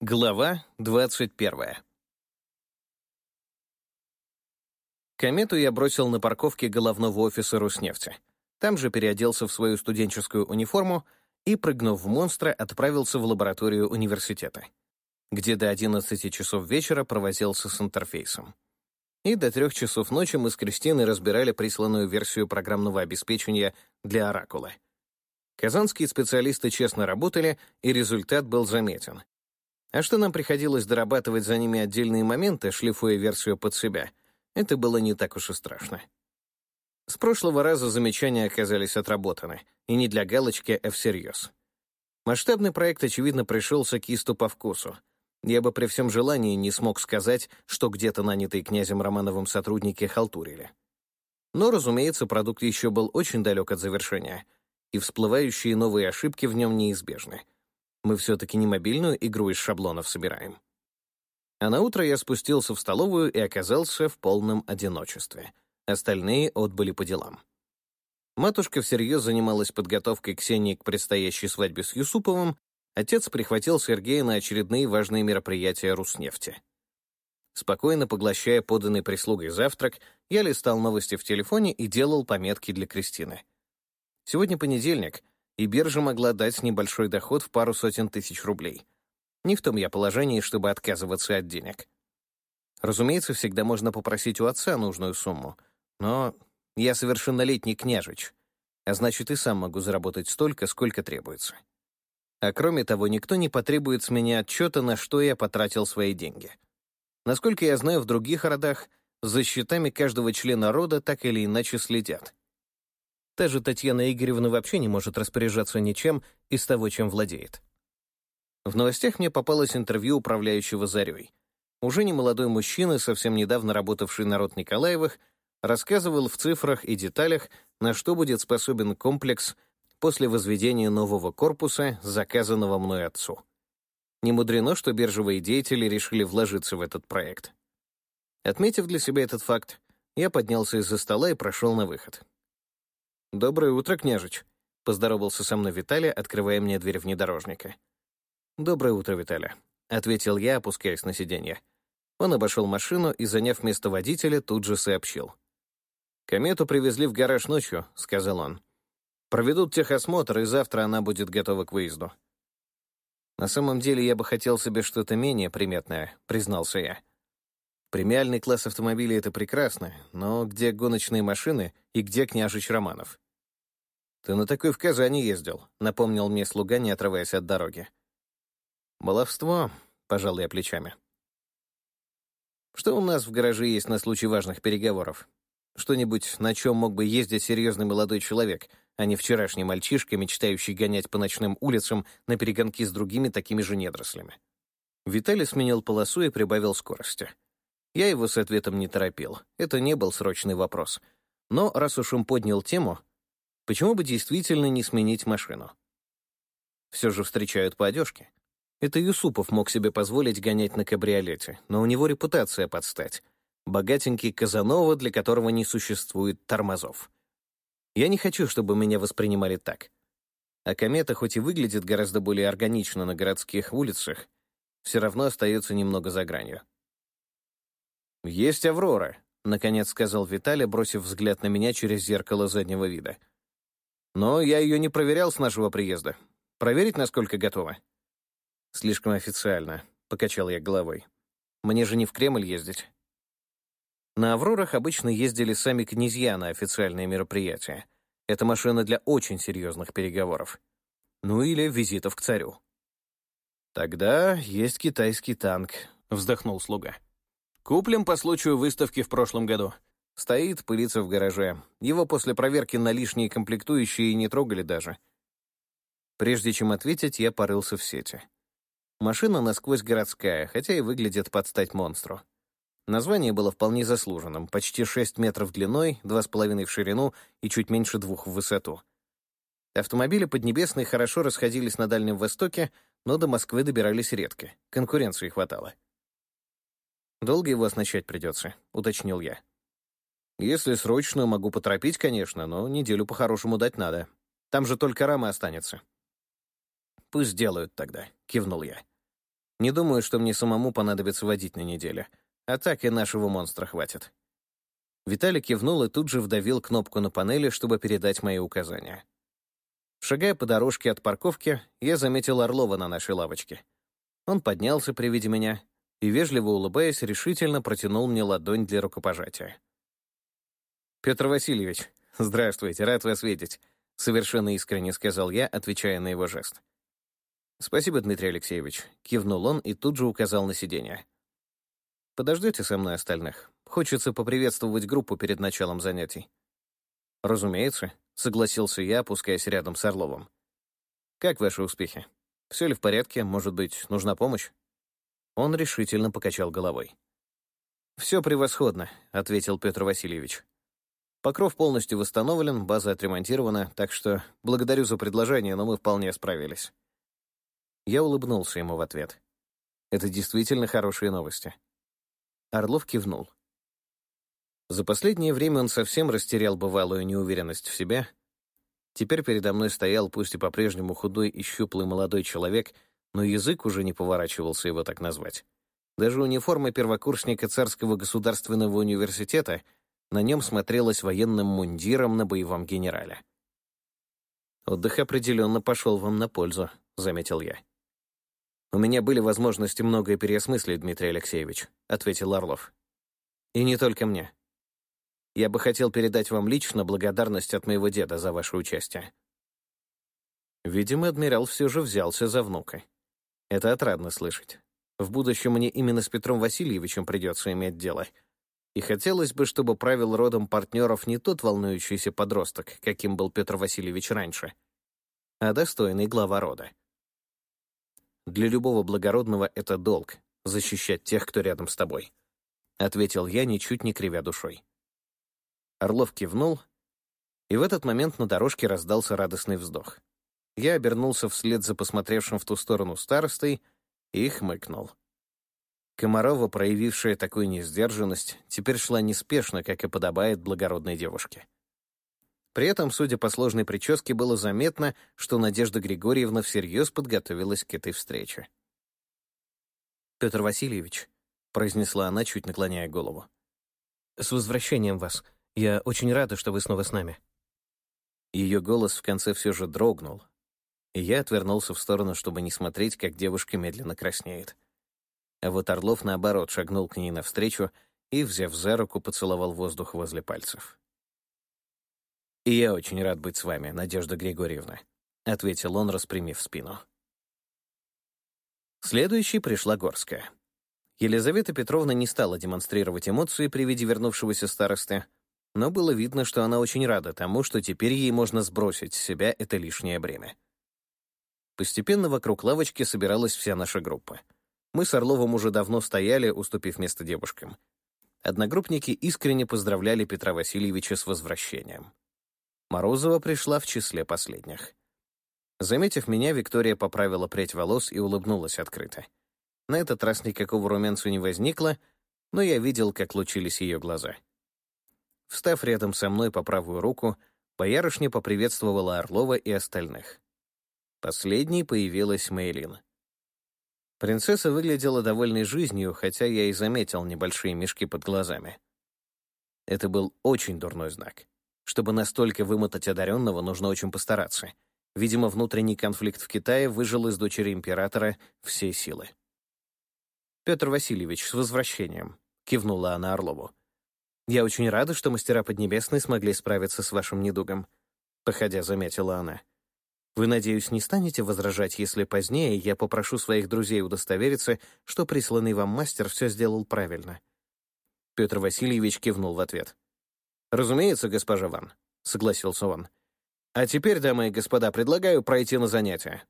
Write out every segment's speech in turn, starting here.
Глава 21. Комету я бросил на парковке головного офиса Руснефти. Там же переоделся в свою студенческую униформу и, прыгнув в монстра, отправился в лабораторию университета, где до 11 часов вечера провозился с интерфейсом. И до трех часов ночи мы с Кристиной разбирали присланную версию программного обеспечения для Оракула. Казанские специалисты честно работали, и результат был заметен — а что нам приходилось дорабатывать за ними отдельные моменты, шлифуя версию под себя, это было не так уж и страшно. С прошлого раза замечания оказались отработаны, и не для галочки, а всерьез. Масштабный проект, очевидно, пришелся кисту по вкусу. Я бы при всем желании не смог сказать, что где-то нанятые князем Романовым сотрудники халтурили. Но, разумеется, продукт еще был очень далек от завершения, и всплывающие новые ошибки в нем неизбежны — мы все-таки не мобильную игру из шаблонов собираем. А на утро я спустился в столовую и оказался в полном одиночестве. Остальные отбыли по делам. Матушка всерьез занималась подготовкой Ксении к предстоящей свадьбе с Юсуповым, отец прихватил Сергея на очередные важные мероприятия Руснефти. Спокойно поглощая поданный прислугой завтрак, я листал новости в телефоне и делал пометки для Кристины. Сегодня понедельник, и биржа могла дать небольшой доход в пару сотен тысяч рублей. Не в том я положении, чтобы отказываться от денег. Разумеется, всегда можно попросить у отца нужную сумму, но я совершеннолетний княжич, а значит, и сам могу заработать столько, сколько требуется. А кроме того, никто не потребует с меня отчета, на что я потратил свои деньги. Насколько я знаю, в других родах за счетами каждого члена рода так или иначе следят. Та же Татьяна Игоревна вообще не может распоряжаться ничем из того, чем владеет. В новостях мне попалось интервью управляющего «Зарей». Уже не молодой мужчина, совсем недавно работавший на Николаевых, рассказывал в цифрах и деталях, на что будет способен комплекс после возведения нового корпуса, заказанного мной отцу. Не мудрено, что биржевые деятели решили вложиться в этот проект. Отметив для себя этот факт, я поднялся из-за стола и прошел на выход. «Доброе утро, княжич», — поздоровался со мной Виталий, открывая мне дверь внедорожника. «Доброе утро, Виталий», — ответил я, опускаясь на сиденье. Он обошел машину и, заняв место водителя, тут же сообщил. «Комету привезли в гараж ночью», — сказал он. «Проведут техосмотр, и завтра она будет готова к выезду». «На самом деле я бы хотел себе что-то менее приметное», — признался я. Премиальный класс автомобилей — это прекрасно, но где гоночные машины и где княжич Романов? «Ты на такой в Казани ездил», — напомнил мне слуга, не отрываясь от дороги. «Баловство», — пожал я плечами. «Что у нас в гараже есть на случай важных переговоров? Что-нибудь, на чем мог бы ездить серьезный молодой человек, а не вчерашний мальчишка, мечтающий гонять по ночным улицам на перегонки с другими такими же недорослями?» Виталий сменил полосу и прибавил скорости. Я его с ответом не торопил. Это не был срочный вопрос. Но раз уж он поднял тему, почему бы действительно не сменить машину? Все же встречают по одежке. Это Юсупов мог себе позволить гонять на кабриолете, но у него репутация подстать. Богатенький Казанова, для которого не существует тормозов. Я не хочу, чтобы меня воспринимали так. А комета хоть и выглядит гораздо более органично на городских улицах, все равно остается немного за гранью. «Есть Аврора», — наконец сказал Виталий, бросив взгляд на меня через зеркало заднего вида. «Но я ее не проверял с нашего приезда. Проверить, насколько готова?» «Слишком официально», — покачал я головой. «Мне же не в Кремль ездить». На «Аврорах» обычно ездили сами князья на официальные мероприятия. Это машина для очень серьезных переговоров. Ну или визитов к царю. «Тогда есть китайский танк», — вздохнул слуга. Куплен по случаю выставки в прошлом году. Стоит, пылится в гараже. Его после проверки на лишние комплектующие не трогали даже. Прежде чем ответить, я порылся в сети. Машина насквозь городская, хотя и выглядит под стать монстру. Название было вполне заслуженным. Почти 6 метров длиной, 2,5 в ширину и чуть меньше двух в высоту. Автомобили Поднебесной хорошо расходились на Дальнем Востоке, но до Москвы добирались редко. Конкуренции хватало. «Долго его оснащать придется», — уточнил я. «Если срочно, могу поторопить, конечно, но неделю по-хорошему дать надо. Там же только рама останется». «Пусть делают тогда», — кивнул я. Не думаю, что мне самому понадобится водить на неделю. А так и нашего монстра хватит. Виталий кивнул и тут же вдавил кнопку на панели, чтобы передать мои указания. Шагая по дорожке от парковки, я заметил Орлова на нашей лавочке. Он поднялся при виде меня и, вежливо улыбаясь, решительно протянул мне ладонь для рукопожатия. «Петр Васильевич, здравствуйте, рад вас видеть», — совершенно искренне сказал я, отвечая на его жест. «Спасибо, Дмитрий Алексеевич», — кивнул он и тут же указал на сиденье. «Подождете со мной остальных? Хочется поприветствовать группу перед началом занятий». «Разумеется», — согласился я, опускаясь рядом с Орловым. «Как ваши успехи? Все ли в порядке? Может быть, нужна помощь?» Он решительно покачал головой. «Все превосходно», — ответил Петр Васильевич. «Покров полностью восстановлен, база отремонтирована, так что благодарю за предложение, но мы вполне справились». Я улыбнулся ему в ответ. «Это действительно хорошие новости». Орлов кивнул. За последнее время он совсем растерял бывалую неуверенность в себе. Теперь передо мной стоял, пусть и по-прежнему худой и щуплый молодой человек, но язык уже не поворачивался его так назвать. Даже униформа первокурсника Царского государственного университета на нем смотрелась военным мундиром на боевом генерале. «Отдых определенно пошел вам на пользу», — заметил я. «У меня были возможности многое переосмыслить, Дмитрий Алексеевич», — ответил Орлов. «И не только мне. Я бы хотел передать вам лично благодарность от моего деда за ваше участие». Видимо, адмирал все же взялся за внука. Это отрадно слышать. В будущем мне именно с Петром Васильевичем придется иметь дело. И хотелось бы, чтобы правил родом партнеров не тот волнующийся подросток, каким был Петр Васильевич раньше, а достойный глава рода. Для любого благородного это долг — защищать тех, кто рядом с тобой», — ответил я, ничуть не кривя душой. Орлов кивнул, и в этот момент на дорожке раздался радостный вздох. Я обернулся вслед за посмотревшим в ту сторону старостой и хмыкнул. Комарова, проявившая такую несдержанность, теперь шла неспешно, как и подобает благородной девушке. При этом, судя по сложной прическе, было заметно, что Надежда Григорьевна всерьез подготовилась к этой встрече. «Петр Васильевич», — произнесла она, чуть наклоняя голову, — «с возвращением вас. Я очень рада, что вы снова с нами». Ее голос в конце все же дрогнул, и я отвернулся в сторону, чтобы не смотреть, как девушка медленно краснеет. А вот Орлов, наоборот, шагнул к ней навстречу и, взяв за руку, поцеловал воздух возле пальцев. «И я очень рад быть с вами, Надежда Григорьевна», — ответил он, распрямив спину. Следующей пришла Горская. Елизавета Петровна не стала демонстрировать эмоции при виде вернувшегося старосты, но было видно, что она очень рада тому, что теперь ей можно сбросить с себя это лишнее бремя. Постепенно вокруг лавочки собиралась вся наша группа. Мы с Орловым уже давно стояли, уступив место девушкам. Одногруппники искренне поздравляли Петра Васильевича с возвращением. Морозова пришла в числе последних. Заметив меня, Виктория поправила прядь волос и улыбнулась открыто. На этот раз никакого румянцу не возникло, но я видел, как лучились ее глаза. Встав рядом со мной по правую руку, боярышня поприветствовала Орлова и остальных. Последней появилась Мейлин. Принцесса выглядела довольной жизнью, хотя я и заметил небольшие мешки под глазами. Это был очень дурной знак. Чтобы настолько вымотать одаренного, нужно очень постараться. Видимо, внутренний конфликт в Китае выжил из дочери императора все силы. «Петр Васильевич, с возвращением», — кивнула она Орлову. «Я очень рада, что мастера Поднебесной смогли справиться с вашим недугом», — походя заметила она. «Вы, надеюсь, не станете возражать, если позднее я попрошу своих друзей удостовериться, что присланный вам мастер все сделал правильно». Петр Васильевич кивнул в ответ. «Разумеется, госпожа Ван», — согласился он. «А теперь, дамы и господа, предлагаю пройти на занятия».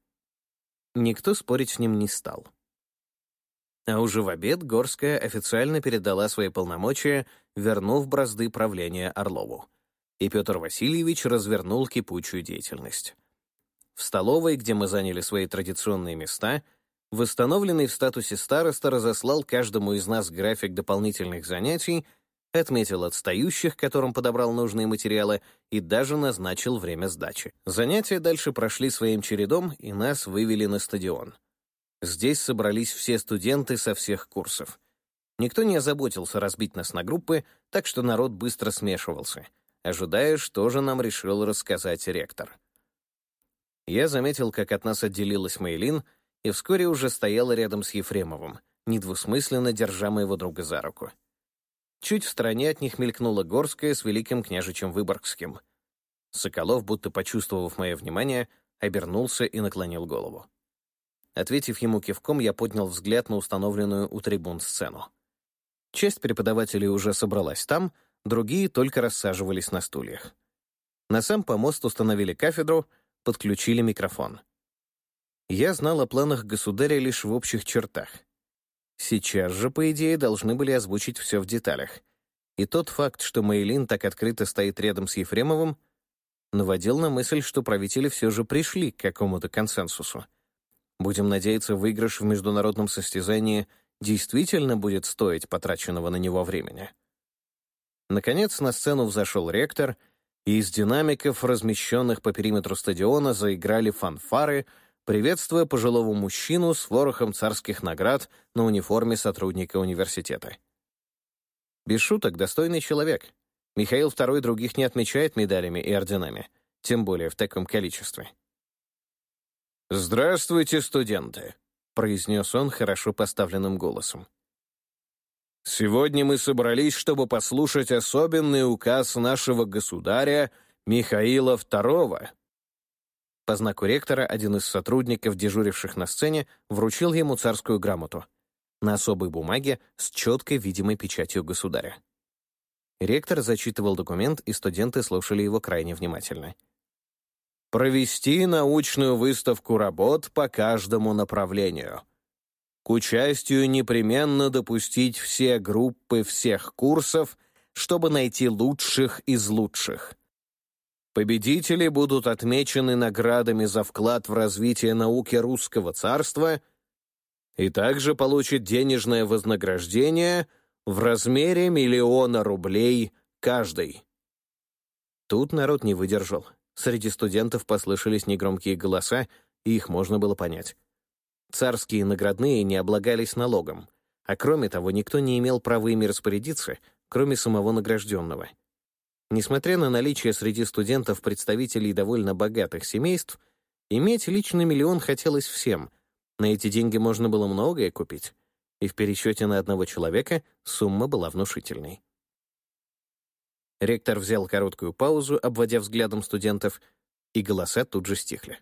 Никто спорить с ним не стал. А уже в обед Горская официально передала свои полномочия, вернув бразды правления Орлову. И Петр Васильевич развернул кипучую деятельность. В столовой, где мы заняли свои традиционные места, восстановленный в статусе староста разослал каждому из нас график дополнительных занятий — отметил отстающих, которым подобрал нужные материалы, и даже назначил время сдачи. Занятия дальше прошли своим чередом, и нас вывели на стадион. Здесь собрались все студенты со всех курсов. Никто не озаботился разбить нас на группы, так что народ быстро смешивался, ожидая, что же нам решил рассказать ректор. Я заметил, как от нас отделилась Мейлин, и вскоре уже стояла рядом с Ефремовым, недвусмысленно держа моего друга за руку. Чуть в стороне от них мелькнула Горская с великим княжичем Выборгским. Соколов, будто почувствовав мое внимание, обернулся и наклонил голову. Ответив ему кивком, я поднял взгляд на установленную у трибун сцену. Часть преподавателей уже собралась там, другие только рассаживались на стульях. На сам помост установили кафедру, подключили микрофон. Я знал о планах государя лишь в общих чертах. Сейчас же, по идее, должны были озвучить все в деталях. И тот факт, что Мейлин так открыто стоит рядом с Ефремовым, наводил на мысль, что правители все же пришли к какому-то консенсусу. Будем надеяться, выигрыш в международном состязании действительно будет стоить потраченного на него времени. Наконец на сцену взошел ректор, и из динамиков, размещенных по периметру стадиона, заиграли фанфары, приветствуя пожилого мужчину с ворохом царских наград на униформе сотрудника университета. Без шуток, достойный человек. Михаил II других не отмечает медалями и орденами, тем более в таком количестве. «Здравствуйте, студенты», — произнес он хорошо поставленным голосом. «Сегодня мы собрались, чтобы послушать особенный указ нашего государя Михаила II». По знаку ректора один из сотрудников, дежуривших на сцене, вручил ему царскую грамоту на особой бумаге с четкой видимой печатью государя. Ректор зачитывал документ, и студенты слушали его крайне внимательно — провести научную выставку работ по каждому направлению. К участию непременно допустить все группы всех курсов, чтобы найти лучших из лучших. Победители будут отмечены наградами за вклад в развитие науки русского царства и также получат денежное вознаграждение в размере миллиона рублей каждый. Тут народ не выдержал. Среди студентов послышались негромкие голоса, и их можно было понять. Царские наградные не облагались налогом, а кроме того, никто не имел права ими распорядиться, кроме самого награжденного. Несмотря на наличие среди студентов представителей довольно богатых семейств, иметь личный миллион хотелось всем. На эти деньги можно было многое купить, и в пересчете на одного человека сумма была внушительной. Ректор взял короткую паузу, обводя взглядом студентов, и голоса тут же стихли.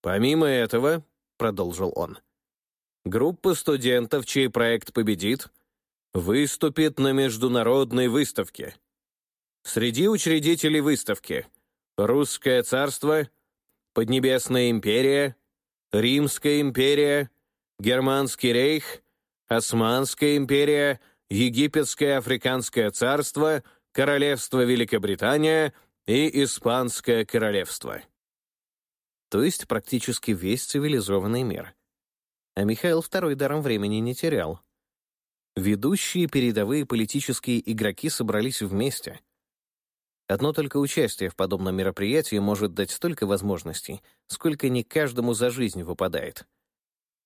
«Помимо этого», — продолжил он, «группа студентов, чей проект победит, выступит на международной выставке. Среди учредителей выставки Русское царство, Поднебесная империя, Римская империя, Германский рейх, Османская империя, Египетское Африканское царство — Королевство Великобритания и Испанское королевство. То есть практически весь цивилизованный мир. А Михаил II даром времени не терял. Ведущие передовые политические игроки собрались вместе. Одно только участие в подобном мероприятии может дать столько возможностей, сколько не каждому за жизнь выпадает.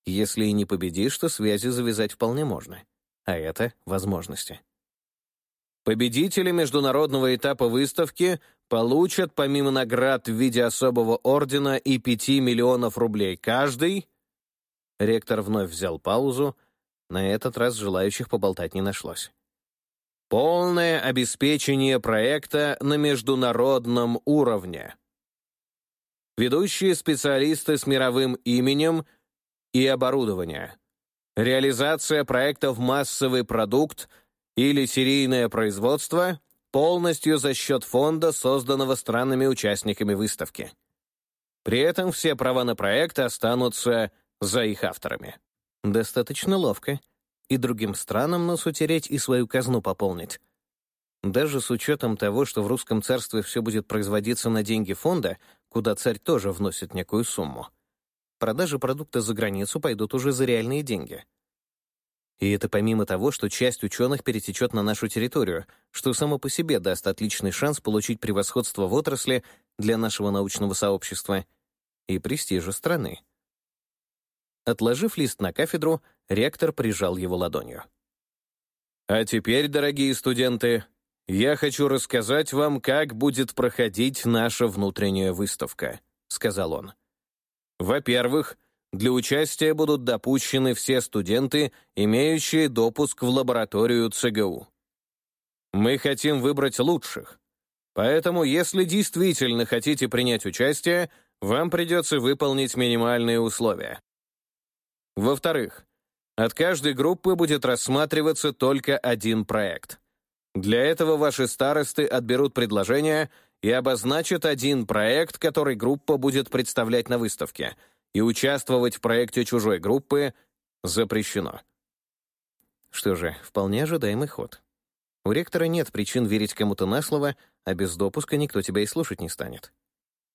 Если и не победишь, то связи завязать вполне можно. А это — возможности. Победители международного этапа выставки получат помимо наград в виде особого ордена и 5 миллионов рублей каждый. Ректор вновь взял паузу. На этот раз желающих поболтать не нашлось. Полное обеспечение проекта на международном уровне. Ведущие специалисты с мировым именем и оборудование. Реализация проекта в массовый продукт или серийное производство полностью за счет фонда, созданного странными участниками выставки. При этом все права на проект останутся за их авторами. Достаточно ловко. И другим странам нос утереть и свою казну пополнить. Даже с учетом того, что в русском царстве все будет производиться на деньги фонда, куда царь тоже вносит некую сумму, продажи продукта за границу пойдут уже за реальные деньги — и это помимо того, что часть ученых перетечет на нашу территорию, что само по себе даст отличный шанс получить превосходство в отрасли для нашего научного сообщества и престижа страны. Отложив лист на кафедру, ректор прижал его ладонью. «А теперь, дорогие студенты, я хочу рассказать вам, как будет проходить наша внутренняя выставка», — сказал он. «Во-первых, для участия будут допущены все студенты, имеющие допуск в лабораторию ЦГУ. Мы хотим выбрать лучших, поэтому если действительно хотите принять участие, вам придется выполнить минимальные условия. Во-вторых, от каждой группы будет рассматриваться только один проект. Для этого ваши старосты отберут предложение и обозначат один проект, который группа будет представлять на выставке, и участвовать в проекте чужой группы запрещено. Что же, вполне ожидаемый ход. У ректора нет причин верить кому-то на слово, а без допуска никто тебя и слушать не станет.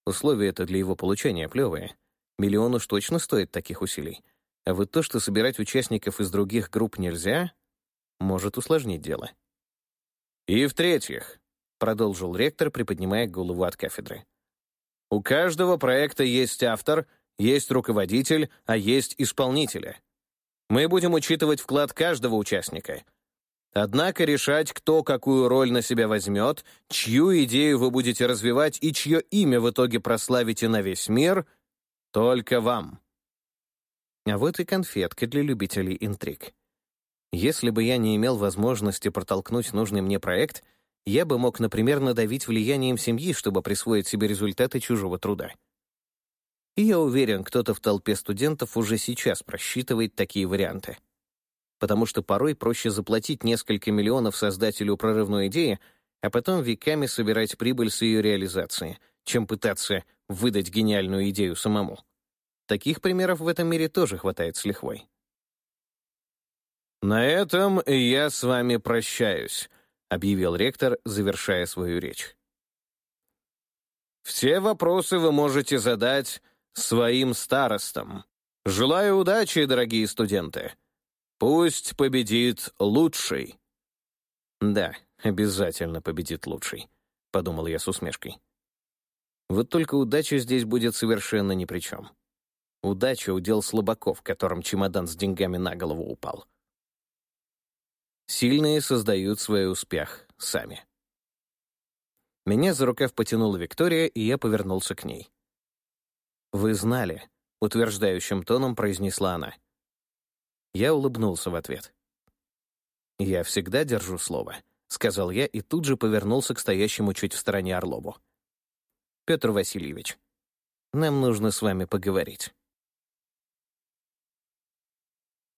Условия это для его получения плевые. Миллион уж точно стоит таких усилий. А вот то, что собирать участников из других групп нельзя, может усложнить дело. «И в-третьих», — продолжил ректор, приподнимая голову от кафедры, «у каждого проекта есть автор, есть руководитель, а есть исполнители. Мы будем учитывать вклад каждого участника, Однако решать, кто какую роль на себя возьмет, чью идею вы будете развивать и чье имя в итоге прославите на весь мир, только вам. А вот и конфетка для любителей интриг. Если бы я не имел возможности протолкнуть нужный мне проект, я бы мог, например, надавить влиянием семьи, чтобы присвоить себе результаты чужого труда. И я уверен, кто-то в толпе студентов уже сейчас просчитывает такие варианты потому что порой проще заплатить несколько миллионов создателю прорывной идеи, а потом веками собирать прибыль с ее реализации, чем пытаться выдать гениальную идею самому. Таких примеров в этом мире тоже хватает с лихвой. «На этом я с вами прощаюсь», — объявил ректор, завершая свою речь. «Все вопросы вы можете задать своим старостам. Желаю удачи, дорогие студенты. Пусть победит лучший. Да, обязательно победит лучший, подумал я с усмешкой. Вот только удача здесь будет совершенно ни при чем. Удача — удел слабаков, которым чемодан с деньгами на голову упал. Сильные создают свой успех сами. Меня за рукав потянула Виктория, и я повернулся к ней. «Вы знали», — утверждающим тоном произнесла она. Я улыбнулся в ответ. «Я всегда держу слово», — сказал я и тут же повернулся к стоящему чуть в стороне Орлову. «Петр Васильевич, нам нужно с вами поговорить».